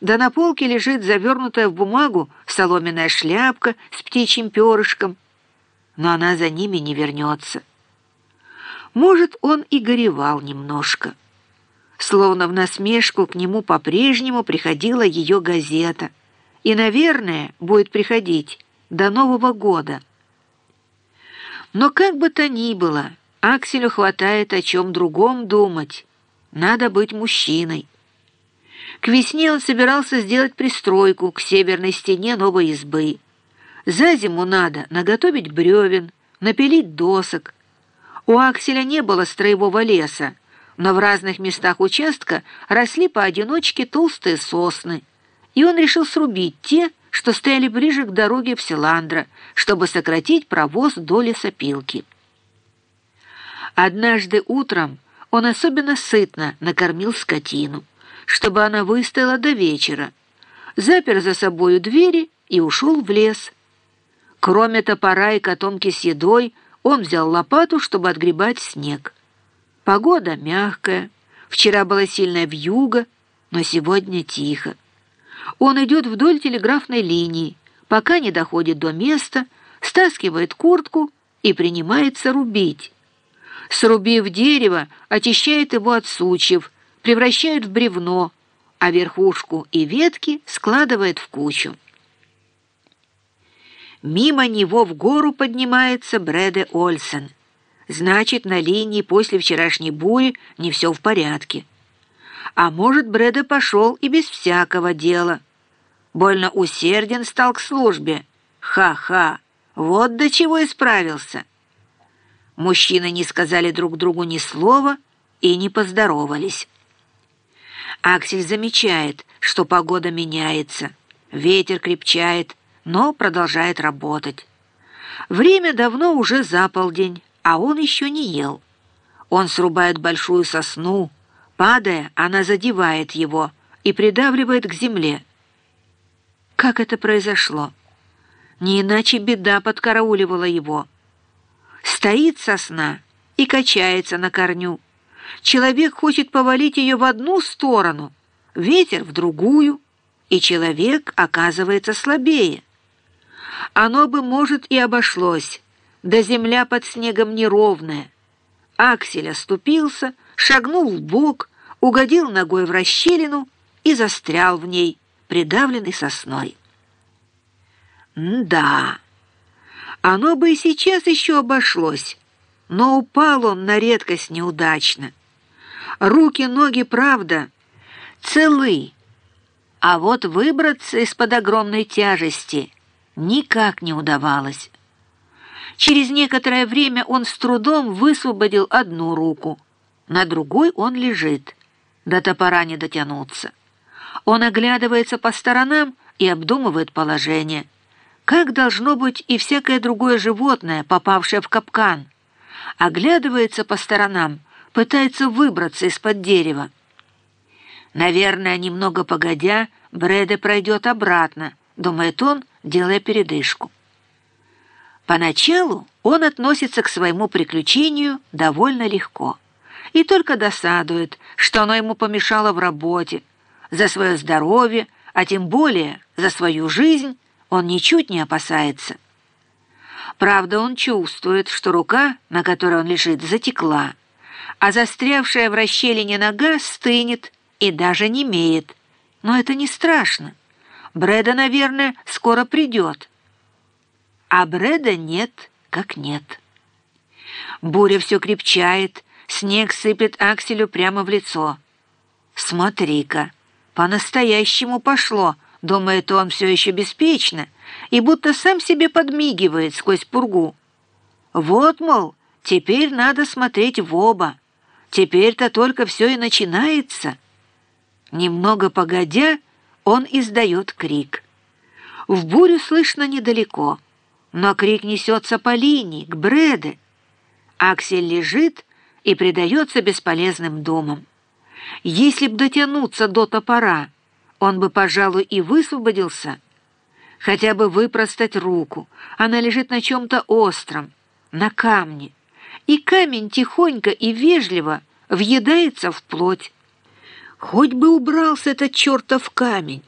да на полке лежит завернутая в бумагу соломенная шляпка с птичьим перышком, но она за ними не вернется. Может, он и горевал немножко. Словно в насмешку к нему по-прежнему приходила ее газета. И, наверное, будет приходить до Нового года. Но как бы то ни было, Акселю хватает о чем другом думать. Надо быть мужчиной. К весне он собирался сделать пристройку к северной стене новой избы. За зиму надо наготовить бревен, напилить досок. У Акселя не было строевого леса, но в разных местах участка росли поодиночке толстые сосны, и он решил срубить те, что стояли ближе к дороге в Селандро, чтобы сократить провоз до лесопилки. Однажды утром он особенно сытно накормил скотину, чтобы она выстояла до вечера, запер за собою двери и ушел в лес. Кроме топора и котомки с едой, он взял лопату, чтобы отгребать снег. Погода мягкая, вчера была сильная вьюга, но сегодня тихо. Он идет вдоль телеграфной линии, пока не доходит до места, стаскивает куртку и принимается рубить. Срубив дерево, очищает его от сучьев, превращает в бревно, а верхушку и ветки складывает в кучу. Мимо него в гору поднимается Брэде Ольсен. Значит, на линии после вчерашней бури не все в порядке. А может, Брэде пошел и без всякого дела. Больно усерден стал к службе. Ха-ха, вот до чего исправился. Мужчины не сказали друг другу ни слова и не поздоровались. Аксель замечает, что погода меняется, ветер крепчает, но продолжает работать. Время давно уже за полдень, а он еще не ел. Он срубает большую сосну, падая, она задевает его и придавливает к земле. Как это произошло? Не иначе беда подкарауливала его. Стоит сосна и качается на корню. Человек хочет повалить ее в одну сторону, ветер в другую, и человек оказывается слабее. Оно бы, может, и обошлось, да земля под снегом неровная. Аксель оступился, шагнул в бок, угодил ногой в расщелину и застрял в ней, придавленный сосной. да, оно бы и сейчас еще обошлось, но упал он на редкость неудачно. Руки, ноги, правда, целы, а вот выбраться из-под огромной тяжести никак не удавалось. Через некоторое время он с трудом высвободил одну руку, на другой он лежит, до топора не дотянуться. Он оглядывается по сторонам и обдумывает положение. Как должно быть и всякое другое животное, попавшее в капкан. Оглядывается по сторонам, пытается выбраться из-под дерева. Наверное, немного погодя, Брэде пройдет обратно, думает он, делая передышку. Поначалу он относится к своему приключению довольно легко и только досадует, что оно ему помешало в работе, за свое здоровье, а тем более за свою жизнь он ничуть не опасается. Правда, он чувствует, что рука, на которой он лежит, затекла, а застрявшая в расщелине нога стынет и даже не имеет. Но это не страшно. Брэда, наверное, скоро придет. А Брэда нет, как нет. Буря все крепчает, снег сыпет Акселю прямо в лицо. «Смотри-ка!» По-настоящему пошло, думает он все еще беспечно, и будто сам себе подмигивает сквозь пургу. Вот, мол, теперь надо смотреть в оба. Теперь-то только все и начинается. Немного погодя, он издает крик. В бурю слышно недалеко, но крик несется по линии, к Бреде. Аксель лежит и предается бесполезным думам. Если б дотянуться до топора, он бы, пожалуй, и высвободился. Хотя бы выпростать руку. Она лежит на чем-то остром, на камне. И камень тихонько и вежливо въедается в плоть. Хоть бы убрался этот чертов камень.